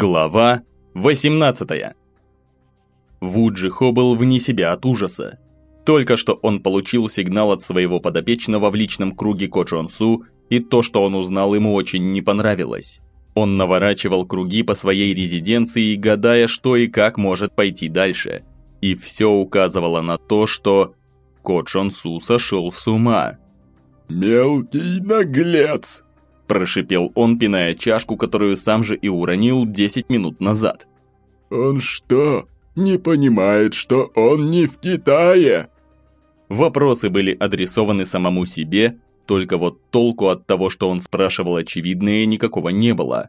Глава 18 Вуджи Хо был вне себя от ужаса. Только что он получил сигнал от своего подопечного в личном круге Ко Чон Су, и то, что он узнал, ему очень не понравилось. Он наворачивал круги по своей резиденции, гадая, что и как может пойти дальше. И все указывало на то, что Ко Чон Су сошел с ума. «Мелкий наглец!» Прошипел он, пиная чашку, которую сам же и уронил 10 минут назад. «Он что, не понимает, что он не в Китае?» Вопросы были адресованы самому себе, только вот толку от того, что он спрашивал очевидное, никакого не было.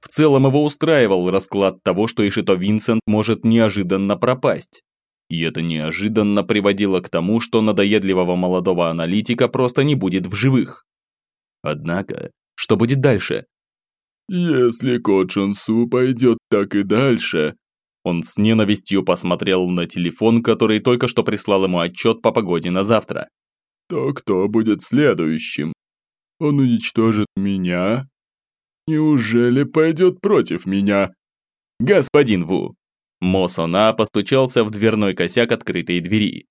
В целом его устраивал расклад того, что Ишито Винсент может неожиданно пропасть. И это неожиданно приводило к тому, что надоедливого молодого аналитика просто не будет в живых. Однако, что будет дальше? «Если Ко Су пойдет так и дальше...» Он с ненавистью посмотрел на телефон, который только что прислал ему отчет по погоде на завтра. «То кто будет следующим? Он уничтожит меня? Неужели пойдет против меня?» «Господин Ву!» Мо Сона постучался в дверной косяк открытой двери.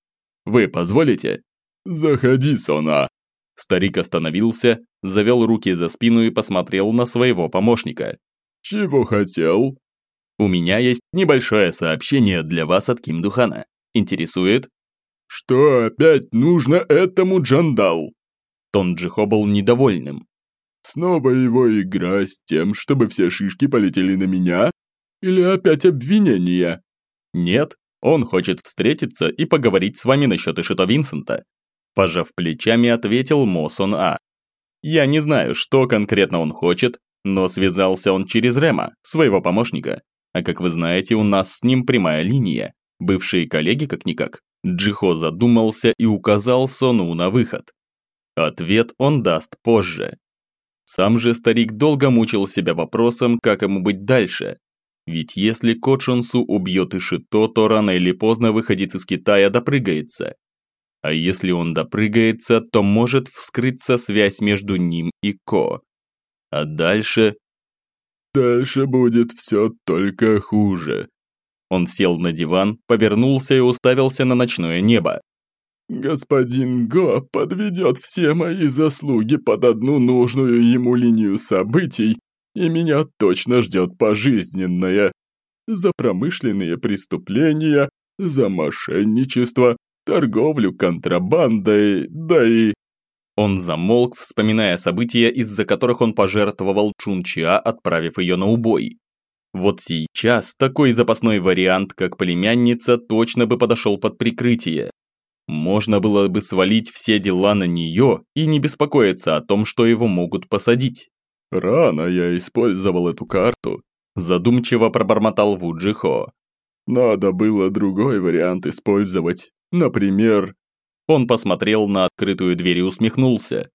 «Вы позволите?» «Заходи, Сона!» Старик остановился, завел руки за спину и посмотрел на своего помощника. «Чего хотел?» «У меня есть небольшое сообщение для вас от Ким Духана. Интересует?» «Что опять нужно этому Джандал?» Тон Джихо был недовольным. «Снова его игра с тем, чтобы все шишки полетели на меня? Или опять обвинения?» «Нет, он хочет встретиться и поговорить с вами насчет Ишито Винсента. Пожав плечами, ответил Мосон А. Я не знаю, что конкретно он хочет, но связался он через Рема, своего помощника. А как вы знаете, у нас с ним прямая линия. Бывшие коллеги как-никак. Джихо задумался и указал Сону на выход. Ответ он даст позже. Сам же старик долго мучил себя вопросом, как ему быть дальше. Ведь если Кочунсу убьет Ишито, то рано или поздно выходец из Китая допрыгается. А если он допрыгается, то может вскрыться связь между ним и Ко. А дальше... Дальше будет все только хуже. Он сел на диван, повернулся и уставился на ночное небо. Господин Го подведет все мои заслуги под одну нужную ему линию событий, и меня точно ждет пожизненное. За промышленные преступления, за мошенничество, торговлю контрабандой, да и...» Он замолк, вспоминая события, из-за которых он пожертвовал Чунча, отправив ее на убой. Вот сейчас такой запасной вариант, как племянница, точно бы подошел под прикрытие. Можно было бы свалить все дела на нее и не беспокоиться о том, что его могут посадить. «Рано я использовал эту карту», задумчиво пробормотал Вуджихо. «Надо было другой вариант использовать. Например, он посмотрел на открытую дверь и усмехнулся.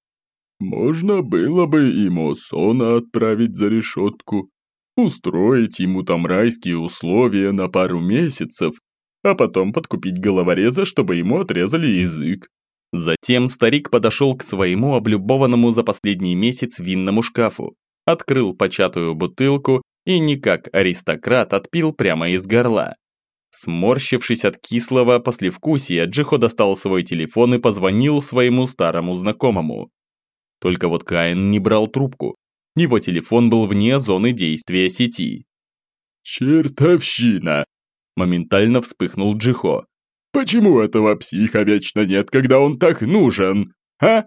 Можно было бы и Мосона отправить за решетку, устроить ему там райские условия на пару месяцев, а потом подкупить головореза, чтобы ему отрезали язык. Затем старик подошел к своему облюбованному за последний месяц винному шкафу, открыл початую бутылку и не как аристократ отпил прямо из горла. Сморщившись от кислого послевкусия, Джихо достал свой телефон и позвонил своему старому знакомому. Только вот Каин не брал трубку. Его телефон был вне зоны действия сети. «Чертовщина!» Моментально вспыхнул Джихо. «Почему этого психа вечно нет, когда он так нужен, а?»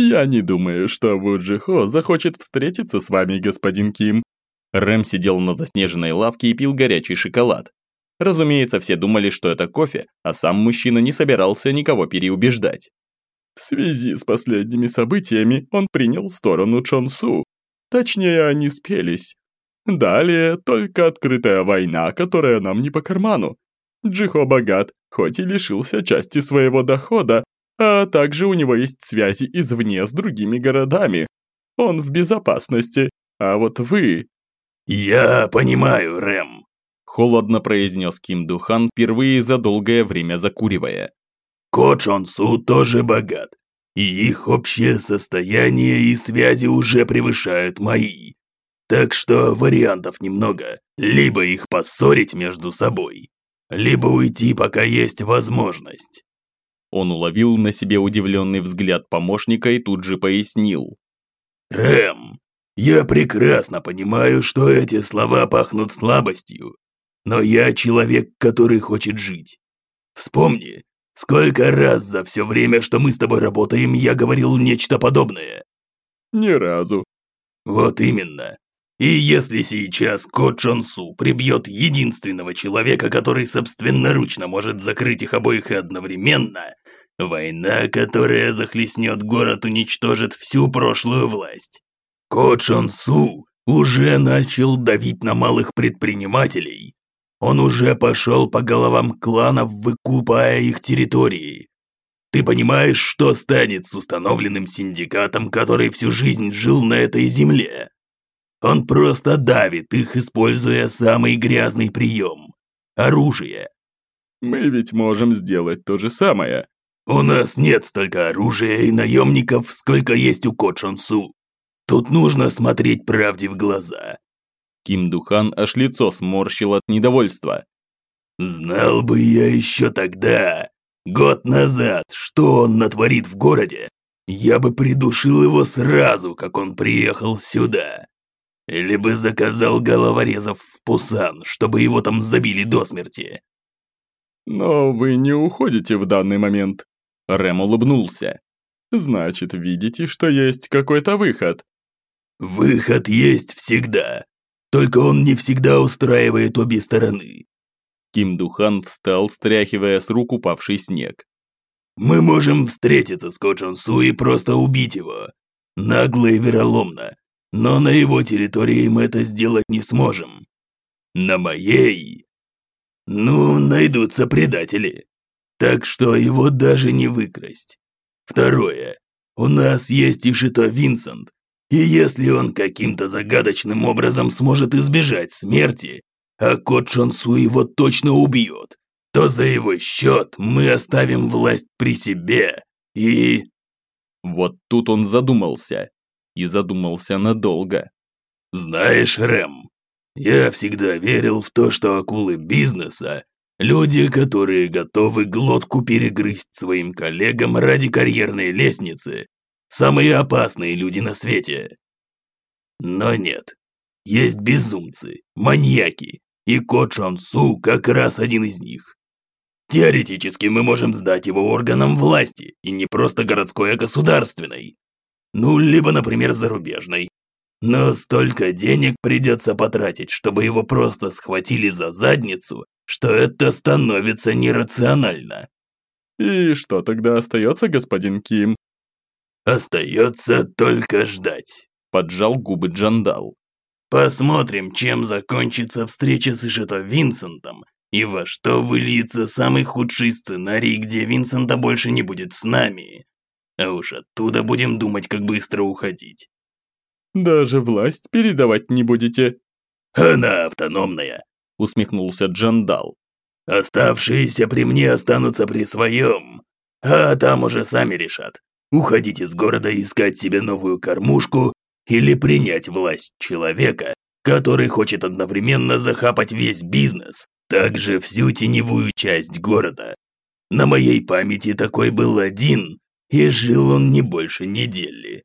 «Я не думаю, что Вуджихо захочет встретиться с вами, господин Ким», Рэм сидел на заснеженной лавке и пил горячий шоколад. Разумеется, все думали, что это кофе, а сам мужчина не собирался никого переубеждать. В связи с последними событиями он принял сторону Чон Су. Точнее, они спелись. Далее только открытая война, которая нам не по карману. Джихо богат, хоть и лишился части своего дохода, а также у него есть связи извне с другими городами. Он в безопасности, а вот вы «Я понимаю, Рэм», – холодно произнес Ким Духан, впервые за долгое время закуривая. «Ко Чон Су тоже богат. и их общее состояние и связи уже превышают мои. Так что вариантов немного. Либо их поссорить между собой, либо уйти, пока есть возможность. Он уловил на себе удивленный взгляд помощника и тут же пояснил. «Рэм, я прекрасно понимаю, что эти слова пахнут слабостью, но я человек, который хочет жить. Вспомни, сколько раз за все время, что мы с тобой работаем, я говорил нечто подобное?» «Ни разу». «Вот именно. И если сейчас Ко Чон Су прибьет единственного человека, который собственноручно может закрыть их обоих одновременно, война, которая захлестнет город, уничтожит всю прошлую власть. Ко Чон Су уже начал давить на малых предпринимателей. Он уже пошел по головам кланов, выкупая их территории. Ты понимаешь, что станет с установленным синдикатом, который всю жизнь жил на этой земле? Он просто давит их, используя самый грязный прием – оружие. Мы ведь можем сделать то же самое. У нас нет столько оружия и наемников, сколько есть у Ко. Тут нужно смотреть правде в глаза. Ким Духан аж лицо сморщил от недовольства. Знал бы я еще тогда, год назад, что он натворит в городе, я бы придушил его сразу, как он приехал сюда. Или бы заказал головорезов в Пусан, чтобы его там забили до смерти. Но вы не уходите в данный момент. Рэм улыбнулся. Значит, видите, что есть какой-то выход. Выход есть всегда. Только он не всегда устраивает обе стороны. Ким Духан встал, стряхивая с рук упавший снег. «Мы можем встретиться с Ко Су и просто убить его. Нагло и вероломно, но на его территории мы это сделать не сможем. На моей... Ну, найдутся предатели. Так что его даже не выкрасть. Второе. У нас есть Ишито Винсент, и если он каким-то загадочным образом сможет избежать смерти, а Кот Шонсу его точно убьет, то за его счет мы оставим власть при себе и... Вот тут он задумался и задумался надолго. «Знаешь, Рэм, я всегда верил в то, что акулы бизнеса – люди, которые готовы глотку перегрызть своим коллегам ради карьерной лестницы, самые опасные люди на свете. Но нет, есть безумцы, маньяки, и Ко Чон Су как раз один из них. Теоретически мы можем сдать его органам власти, и не просто городской, а государственной. Ну, либо, например, зарубежной. Но столько денег придется потратить, чтобы его просто схватили за задницу, что это становится нерационально. И что тогда остается, господин Ким? Остается только ждать. Поджал губы Джандал. Посмотрим, чем закончится встреча с Ишито Винсентом и во что выльется самый худший сценарий, где Винсента больше не будет с нами. А уж оттуда будем думать, как быстро уходить. Даже власть передавать не будете? Она автономная, усмехнулся Джандал. Оставшиеся при мне останутся при своем, а там уже сами решат. Уходить из города искать себе новую кормушку или принять власть человека, который хочет одновременно захапать весь бизнес, также всю теневую часть города. На моей памяти такой был один, и жил он не больше недели.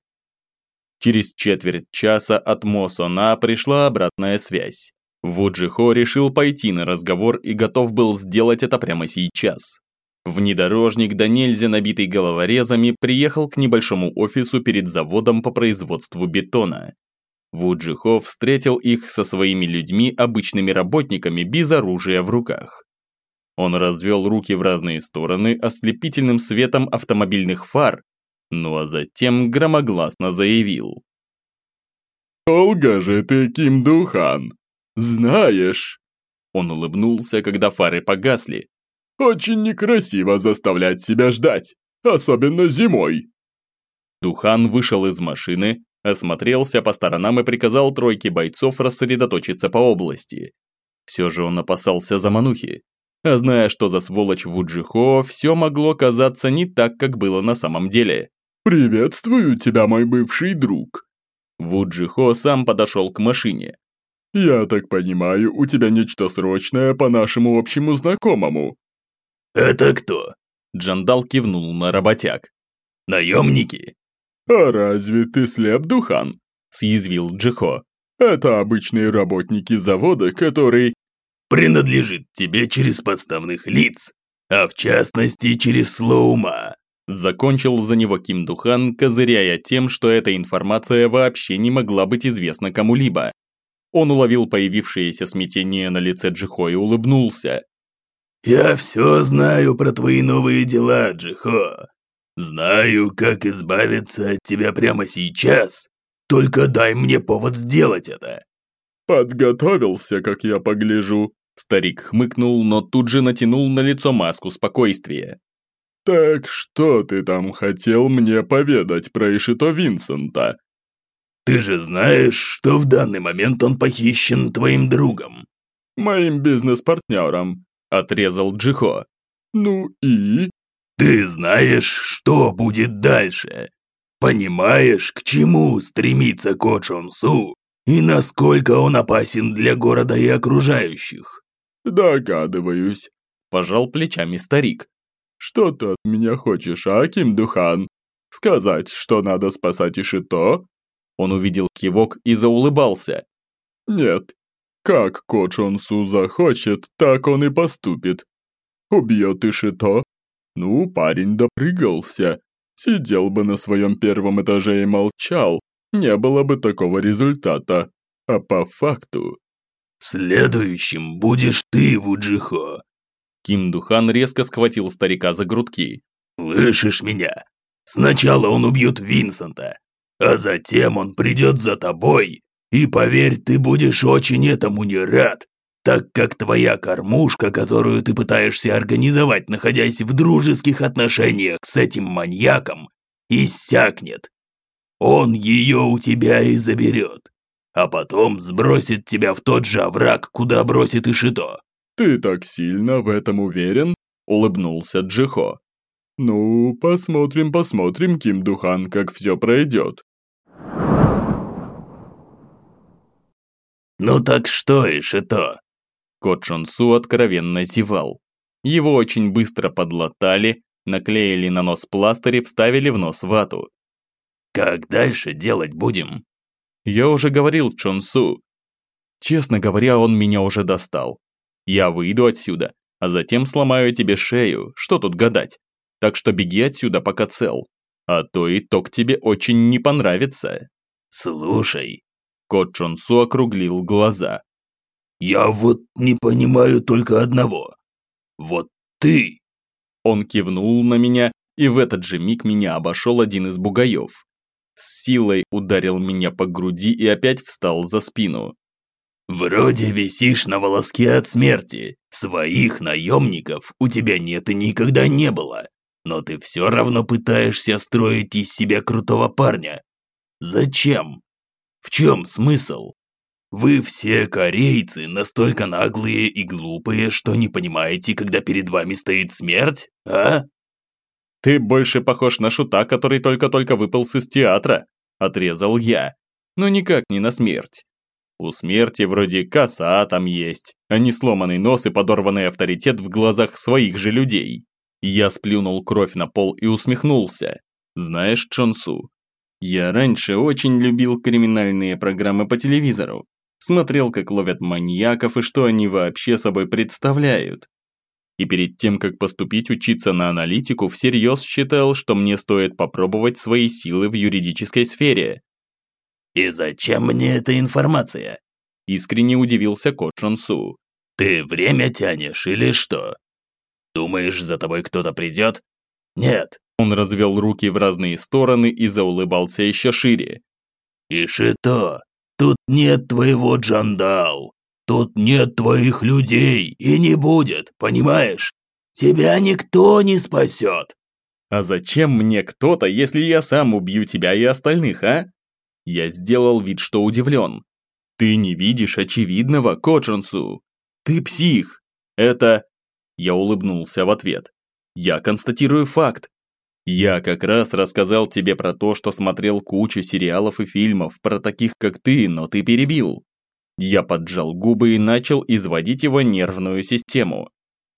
Через четверть часа от Мосона пришла обратная связь. Вуджихо решил пойти на разговор и готов был сделать это прямо сейчас. Внедорожник да нельзя набитый головорезами приехал к небольшому офису перед заводом по производству бетона. Вуджихо встретил их со своими людьми, обычными работниками, без оружия в руках. Он развел руки в разные стороны ослепительным светом автомобильных фар, ну а затем громогласно заявил. «Долго же ты, Ким Духан! Знаешь...» Он улыбнулся, когда фары погасли. «Очень некрасиво заставлять себя ждать, особенно зимой!» Духан вышел из машины, осмотрелся по сторонам и приказал тройке бойцов рассредоточиться по области. Все же он опасался заманухи. А зная, что за сволочь Вуджихо, все могло казаться не так, как было на самом деле. «Приветствую тебя, мой бывший друг!» Ву Джихо сам подошел к машине. «Я так понимаю, у тебя нечто срочное по нашему общему знакомому». «Это кто?» Джандал кивнул на работяг. «Наемники?» «А разве ты слеп, Духан?» съязвил Джихо. «Это обычные работники завода, который...» «Принадлежит тебе через подставных лиц, а в частности через Слоума». Закончил за него Ким Духан, козыряя тем, что эта информация вообще не могла быть известна кому-либо. Он уловил появившееся смятение на лице Джихо и улыбнулся. «Я все знаю про твои новые дела, Джихо. Знаю, как избавиться от тебя прямо сейчас. Только дай мне повод сделать это». «Подготовился, как я погляжу», Старик хмыкнул, но тут же натянул на лицо маску спокойствия. «Так что ты там хотел мне поведать про Ишито Винсента?» «Ты же знаешь, что в данный момент он похищен твоим другом?» «Моим бизнес-партнером», — отрезал Джихо. «Ну и?» «Ты знаешь, что будет дальше? Понимаешь, к чему стремится Ко Чон Су и насколько он опасен для города и окружающих?» «Догадываюсь», – пожал плечами старик. Что ты от меня хочешь, а, Ким Духан? Сказать, что надо спасать Ишито?» Он увидел кивок и заулыбался. «Нет. Как Ко Чон Су захочет, так он и поступит. Убьет Ишито? Ну, парень допрыгался. Сидел бы на своем первом этаже и молчал, не было бы такого результата. А по факту... «Следующим будешь ты, Вуджихо», Ким Духан резко схватил старика за грудки. «Слышишь меня? Сначала он убьет Винсента, а затем он придет за тобой, и поверь, ты будешь очень этому не рад, так как твоя кормушка, которую ты пытаешься организовать, находясь в дружеских отношениях с этим маньяком, иссякнет. Он ее у тебя и заберет, а потом сбросит тебя в тот же овраг, куда бросит Ишито. «Ты так сильно в этом уверен?» – улыбнулся Джихо. «Ну, посмотрим, посмотрим, Ким Духан, как все пройдет». «Ну так что, Ишито?» Кот Шонсу откровенно зевал. Его очень быстро подлатали, наклеили на нос пластырь и вставили в нос вату. «Как дальше делать будем?» Я уже говорил Чонсу. Честно говоря, он меня уже достал. Я выйду отсюда, а затем сломаю тебе шею, что тут гадать. Так что беги отсюда, пока цел. А то итог тебе очень не понравится. Слушай. Кот Чонсу округлил глаза. Я вот не понимаю только одного. Вот ты. Он кивнул на меня, и в этот же миг меня обошел один из бугаев. С силой ударил меня по груди и опять встал за спину. «Вроде висишь на волоске от смерти. Своих наемников у тебя нет и никогда не было. Но ты все равно пытаешься строить из себя крутого парня. Зачем? В чем смысл? Вы все корейцы настолько наглые и глупые, что не понимаете, когда перед вами стоит смерть, а?» «Ты больше похож на шута, который только-только выполз из театра», – отрезал я. «Но никак не на смерть. У смерти вроде коса там есть, а не сломанный нос и подорванный авторитет в глазах своих же людей. Я сплюнул кровь на пол и усмехнулся. Знаешь, Чонсу, я раньше очень любил криминальные программы по телевизору. Смотрел, как ловят маньяков и что они вообще собой представляют. И перед тем, как поступить учиться на аналитику, всерьез считал, что мне стоит попробовать свои силы в юридической сфере. «И зачем мне эта информация?» Искренне удивился Ко Чон. «Ты время тянешь или что? Думаешь, за тобой кто-то придет? Нет». Он развел руки в разные стороны и заулыбался еще шире. «Ишито, тут нет твоего Джандал. Тут нет твоих людей и не будет, понимаешь? Тебя никто не спасет». «А зачем мне кто-то, если я сам убью тебя и остальных, а?» Я сделал вид, что удивлен. Ты не видишь очевидного, Коджансу. Ты псих. Это... Я улыбнулся в ответ. Я констатирую факт. Я как раз рассказал тебе про то, что смотрел кучу сериалов и фильмов про таких, как ты, но ты перебил. Я поджал губы и начал изводить его нервную систему.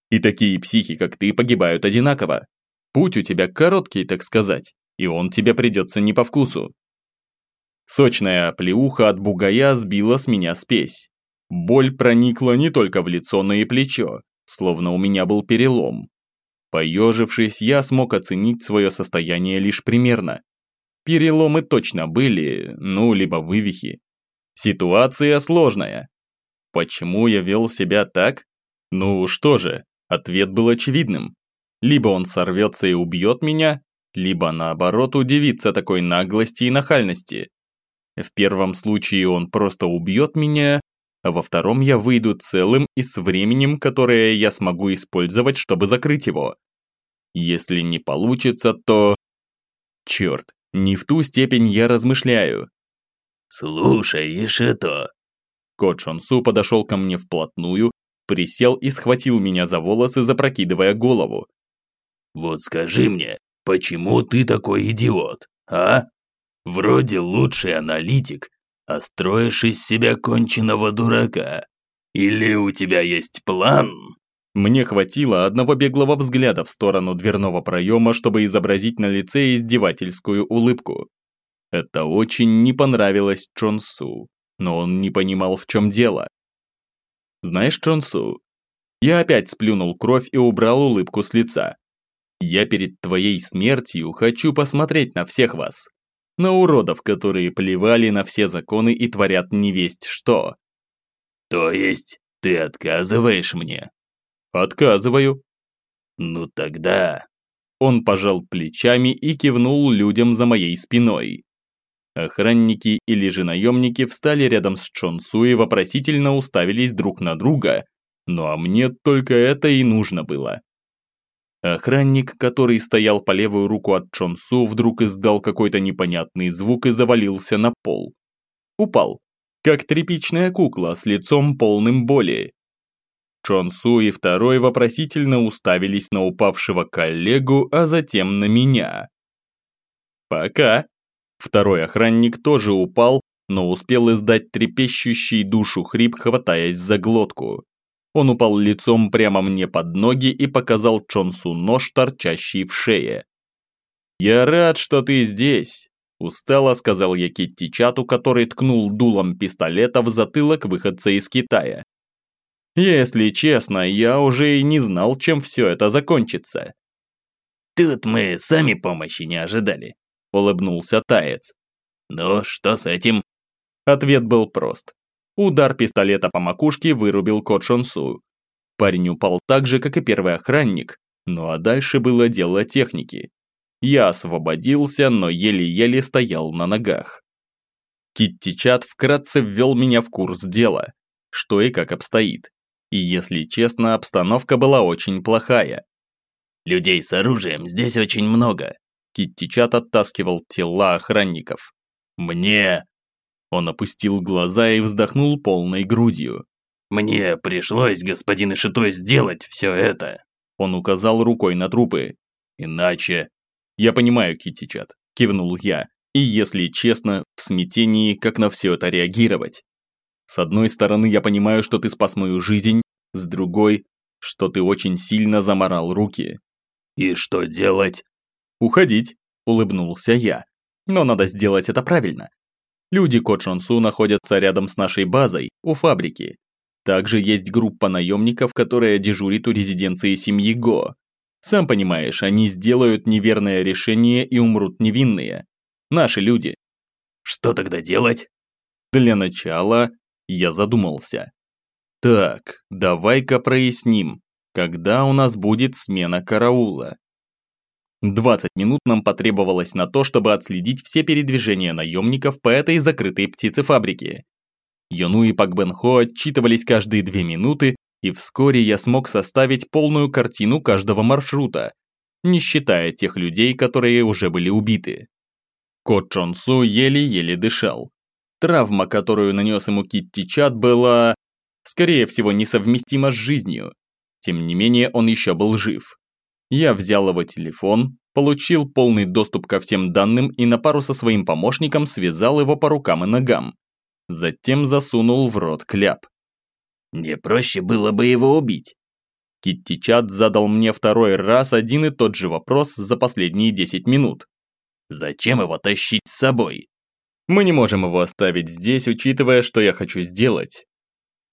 И такие психи, как ты, погибают одинаково. Путь у тебя короткий, так сказать, и он тебе придется не по вкусу. Сочная оплеуха от бугая сбила с меня спесь. Боль проникла не только в лицо, но и плечо, словно у меня был перелом. Поежившись, я смог оценить свое состояние лишь примерно. Переломы точно были, ну, либо вывихи. Ситуация сложная. Почему я вел себя так? Ну что же, ответ был очевидным. Либо он сорвется и убьет меня, либо наоборот удивится такой наглости и нахальности. В первом случае он просто убьет меня, а во втором я выйду целым и с временем, которое я смогу использовать, чтобы закрыть его. Если не получится, то... Черт, не в ту степень я размышляю. «Слушай, Ишито!» Кот Шонсу подошел ко мне вплотную, присел и схватил меня за волосы, запрокидывая голову. «Вот скажи мне, почему ты такой идиот, а? Вроде лучший аналитик, а строишь из себя конченого дурака. Или у тебя есть план?» Мне хватило одного беглого взгляда в сторону дверного проема, чтобы изобразить на лице издевательскую улыбку. Это очень не понравилось Чонсу, но он не понимал, в чем дело. «Знаешь, Чонсу, я опять сплюнул кровь и убрал улыбку с лица. Я перед твоей смертью хочу посмотреть на всех вас. На уродов, которые плевали на все законы и творят невесть что. То есть ты отказываешь мне? Отказываю. Ну тогда... Он пожал плечами и кивнул людям за моей спиной. Охранники или же наемники встали рядом с Чонсу и вопросительно уставились друг на друга, ну а мне только это и нужно было. Охранник, который стоял по левую руку от Чонсу, вдруг издал какой-то непонятный звук и завалился на пол. Упал, как тряпичная кукла с лицом полным боли. Чонсу и второй вопросительно уставились на упавшего коллегу, а затем на меня. «Пока». Второй охранник тоже упал, но успел издать трепещущий душу хрип, хватаясь за глотку. Он упал лицом прямо мне под ноги и показал Чонсу нож, торчащий в шее. «Я рад, что ты здесь», – устало сказал я Китти Чату, который ткнул дулом пистолета в затылок выходца из Китая. Если честно, я уже и не знал, чем все это закончится. «Тут мы сами помощи не ожидали», – улыбнулся Таец. «Ну, что с этим?» Ответ был прост. Удар пистолета по макушке вырубил Кот Шонсу. Парень упал так же, как и первый охранник, ну а дальше было дело техники. Я освободился, но еле-еле стоял на ногах. Китти Чат вкратце ввел меня в курс дела, что и как обстоит. И если честно, обстановка была очень плохая. «Людей с оружием здесь очень много», Киттичат оттаскивал тела охранников. «Мне...» Он опустил глаза и вздохнул полной грудью. «Мне пришлось, господин Ишитой, сделать все это!» Он указал рукой на трупы. «Иначе...» «Я понимаю, Киттичат», – кивнул я. И, если честно, в смятении, как на все это реагировать. С одной стороны, я понимаю, что ты спас мою жизнь, с другой, что ты очень сильно заморал руки. И что делать? Уходить, улыбнулся я. Но надо сделать это правильно. Люди Кочонсу находятся рядом с нашей базой, у фабрики. Также есть группа наемников, которая дежурит у резиденции семьи Го. Сам понимаешь, они сделают неверное решение и умрут невинные. Наши люди. Что тогда делать? Для начала я задумался. Так, давай-ка проясним, когда у нас будет смена караула. 20 минут нам потребовалось на то, чтобы отследить все передвижения наемников по этой закрытой птицефабрике. Йону и Пак Бен отчитывались каждые две минуты, и вскоре я смог составить полную картину каждого маршрута, не считая тех людей, которые уже были убиты. Кот Чон еле-еле дышал. Травма, которую нанес ему Китти Чат, была, скорее всего, несовместима с жизнью. Тем не менее, он еще был жив. Я взял его телефон, получил полный доступ ко всем данным и на пару со своим помощником связал его по рукам и ногам. Затем засунул в рот кляп. «Не проще было бы его убить?» Китти Чат задал мне второй раз один и тот же вопрос за последние 10 минут. «Зачем его тащить с собой?» Мы не можем его оставить здесь, учитывая, что я хочу сделать.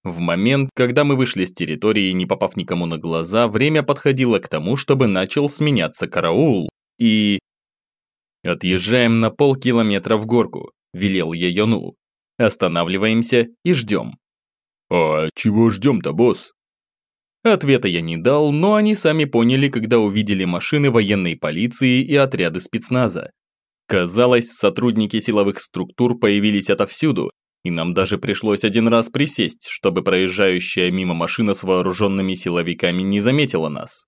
В момент, когда мы вышли с территории, не попав никому на глаза, время подходило к тому, чтобы начал сменяться караул. И... «Отъезжаем на полкилометра в горку», – велел я Йону. «Останавливаемся и ждем». «А чего ждем-то, босс?» Ответа я не дал, но они сами поняли, когда увидели машины военной полиции и отряды спецназа. Казалось, сотрудники силовых структур появились отовсюду, и нам даже пришлось один раз присесть, чтобы проезжающая мимо машина с вооруженными силовиками не заметила нас.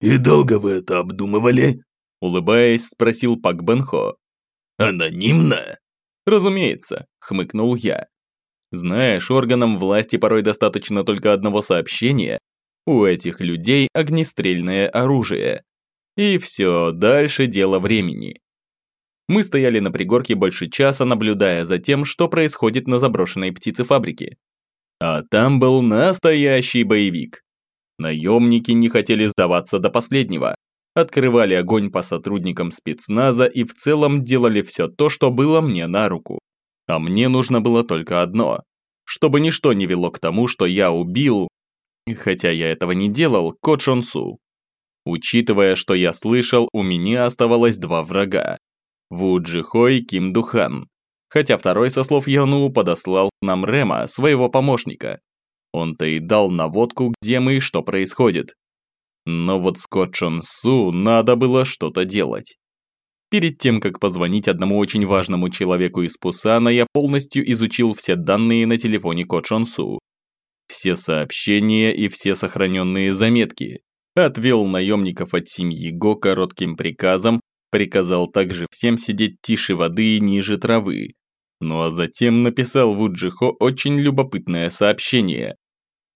«И долго вы это обдумывали?» Улыбаясь, спросил Пак Бенхо. «Анонимно?» «Разумеется», – хмыкнул я. Знаешь, органам власти порой достаточно только одного сообщения. У этих людей огнестрельное оружие. И все, дальше дело времени. Мы стояли на пригорке больше часа, наблюдая за тем, что происходит на заброшенной птицефабрике. А там был настоящий боевик. Наемники не хотели сдаваться до последнего. Открывали огонь по сотрудникам спецназа и в целом делали все то, что было мне на руку. А мне нужно было только одно. Чтобы ничто не вело к тому, что я убил, хотя я этого не делал, Ко. Учитывая, что я слышал, у меня оставалось два врага. Ву Джихо Ким Духан. Хотя второй, со слов Йону, подослал нам Рема, своего помощника. Он-то и дал наводку, где мы и что происходит. Но вот с Ко Чон Су надо было что-то делать. Перед тем, как позвонить одному очень важному человеку из Пусана, я полностью изучил все данные на телефоне Ко Чонсу. Все сообщения и все сохраненные заметки. Отвел наемников от семьи Го коротким приказом, приказал также всем сидеть тише воды и ниже травы. Ну а затем написал Вуджихо очень любопытное сообщение.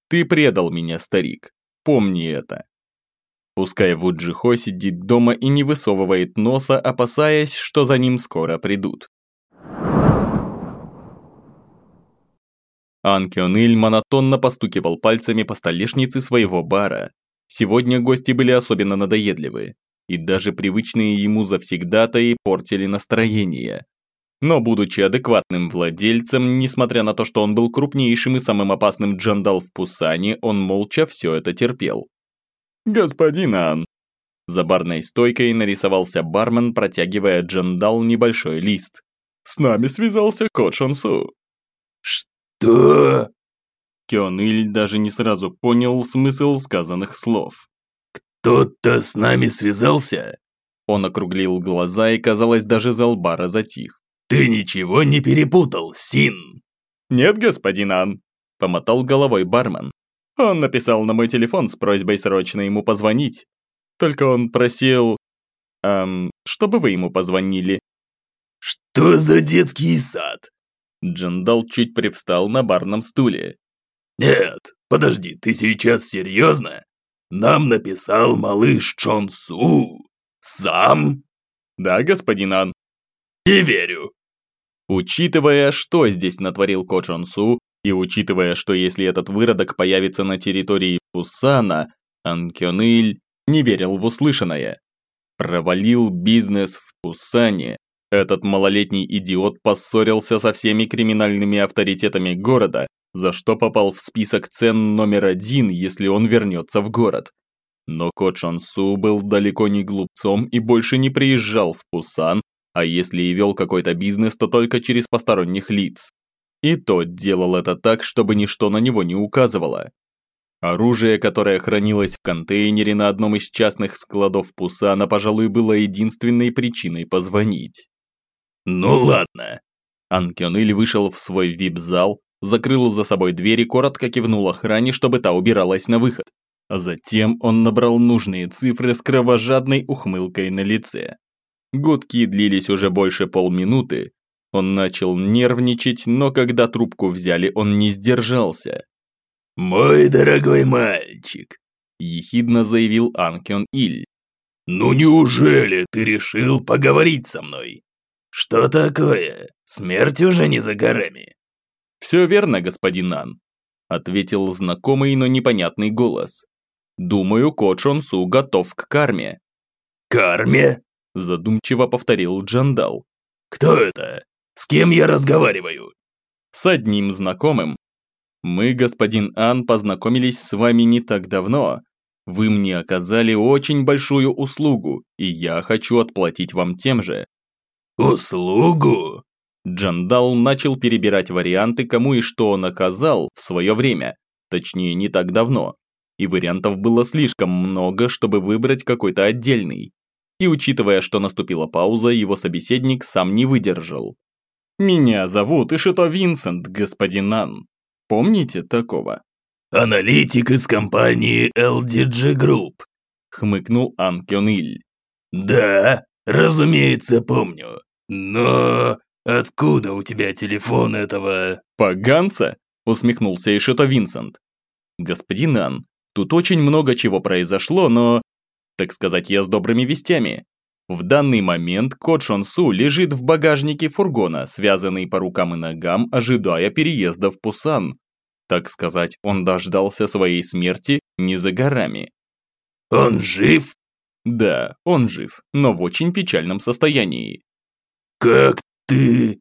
«Ты предал меня, старик. Помни это. Пускай Вуджихо сидит дома и не высовывает носа, опасаясь, что за ним скоро придут. Анкион Иль монотонно постукивал пальцами по столешнице своего бара. Сегодня гости были особенно надоедливы, и даже привычные ему завсегдатаи портили настроение. Но будучи адекватным владельцем, несмотря на то, что он был крупнейшим и самым опасным джандал в Пусане, он молча все это терпел. «Господин Ан!» За барной стойкой нарисовался бармен, протягивая Джандал небольшой лист. «С нами связался Ко Шонсу». «Что?» Кён Иль даже не сразу понял смысл сказанных слов. «Кто-то с нами связался?» Он округлил глаза и, казалось, даже Залбара затих. «Ты ничего не перепутал, Син?» «Нет, господин Ан», – помотал головой бармен. Он написал на мой телефон с просьбой срочно ему позвонить. Только он просил... Эм, чтобы вы ему позвонили. Что за детский сад? Джандал чуть привстал на барном стуле. Нет, подожди, ты сейчас серьезно? Нам написал малыш Чон Су. Сам? Да, господин Ан. Не верю. Учитывая, что здесь натворил Ко Чон Су, и учитывая, что если этот выродок появится на территории Пусана, Анкёныль не верил в услышанное. Провалил бизнес в Пусане. Этот малолетний идиот поссорился со всеми криминальными авторитетами города, за что попал в список цен номер один, если он вернется в город. Но Ко Чон Су был далеко не глупцом и больше не приезжал в Пусан, а если и вел какой-то бизнес, то только через посторонних лиц. И тот делал это так, чтобы ничто на него не указывало. Оружие, которое хранилось в контейнере на одном из частных складов Пусана, пожалуй, было единственной причиной позвонить. «Ну ладно». Анкёныль вышел в свой вип-зал, закрыл за собой дверь и коротко кивнул охране, чтобы та убиралась на выход. А затем он набрал нужные цифры с кровожадной ухмылкой на лице. Гудки длились уже больше полминуты, он начал нервничать, но когда трубку взяли, он не сдержался. «Мой дорогой мальчик, ехидно заявил Анкион Иль. «Ну неужели ты решил поговорить со мной? Что такое? Смерть уже не за горами?» «Все верно, господин Ан», – ответил знакомый, но непонятный голос. «Думаю, Ко Чон Су готов к карме». «Карме?» – задумчиво повторил Джандал. «Кто это? С кем я разговариваю?» «С одним знакомым. Мы, господин Ан, познакомились с вами не так давно. Вы мне оказали очень большую услугу, и я хочу отплатить вам тем же». «Услугу?» Джандал начал перебирать варианты, кому и что он оказал в свое время, точнее не так давно, и вариантов было слишком много, чтобы выбрать какой-то отдельный. И учитывая, что наступила пауза, его собеседник сам не выдержал. «Меня зовут Ишито Винсент, господин Нан. Помните такого?» «Аналитик из компании LDG Group», — хмыкнул Анкён Иль. «Да, разумеется, помню. Но откуда у тебя телефон этого...» «Поганца?» — усмехнулся Ишито Винсент. «Господин Ан, тут очень много чего произошло, но так сказать, я с добрыми вестями. В данный момент кот Шонсу лежит в багажнике фургона, связанный по рукам и ногам, ожидая переезда в Пусан. Так сказать, он дождался своей смерти не за горами. «Он жив?» Да, он жив, но в очень печальном состоянии. «Как ты?»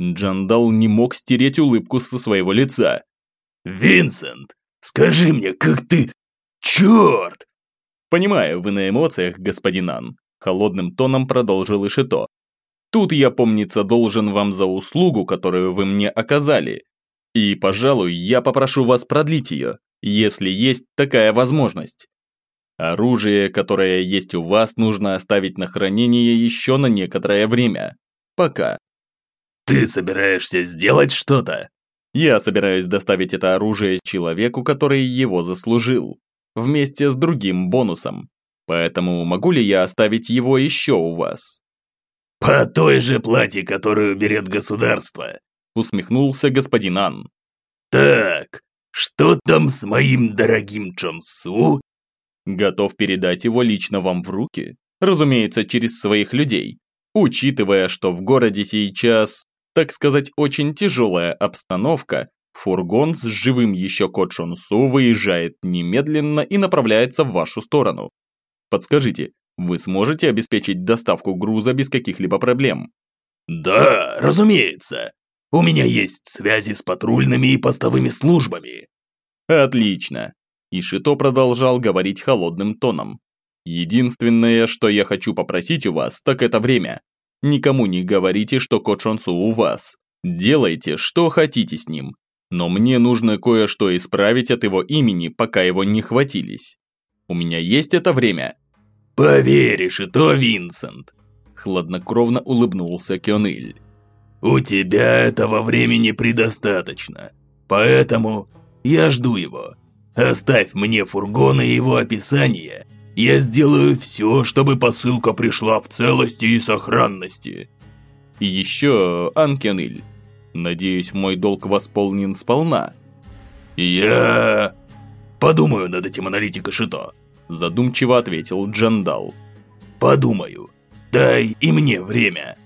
Джандал не мог стереть улыбку со своего лица. «Винсент, скажи мне, как ты... Черт! «Понимаю, вы на эмоциях, господин Ан», – холодным тоном продолжил Ишито. «Тут я, помнится, должен вам за услугу, которую вы мне оказали. И, пожалуй, я попрошу вас продлить ее, если есть такая возможность. Оружие, которое есть у вас, нужно оставить на хранение еще на некоторое время. Пока». «Ты собираешься сделать что-то?» «Я собираюсь доставить это оружие человеку, который его заслужил вместе с другим бонусом. Поэтому могу ли я оставить его еще у вас?» «По той же плате, которую берет государство», усмехнулся господин Ан. «Так, что там с моим дорогим Чонсу?» «Готов передать его лично вам в руки, разумеется, через своих людей, учитывая, что в городе сейчас, так сказать, очень тяжелая обстановка, Фургон с живым еще Кот Шонсу выезжает немедленно и направляется в вашу сторону. Подскажите, вы сможете обеспечить доставку груза без каких-либо проблем? Да, разумеется. У меня есть связи с патрульными и постовыми службами. Отлично. Ишито продолжал говорить холодным тоном. Единственное, что я хочу попросить у вас, так это время. Никому не говорите, что Кот Шонсу у вас. Делайте, что хотите с ним, но мне нужно кое-что исправить от его имени, пока его не хватились. У меня есть это время?» «Поверишь, и то, Винсент!» Хладнокровно улыбнулся Кёныль. «У тебя этого времени предостаточно, поэтому я жду его. Оставь мне фургон и его описание. Я сделаю все, чтобы посылка пришла в целости и сохранности». И еще, Анкеныль, Надеюсь, мой долг восполнен сполна. Я... подумаю над этим аналитика Шито. Задумчиво ответил Джандал. Подумаю. Дай и мне время.